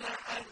الَّذِينَ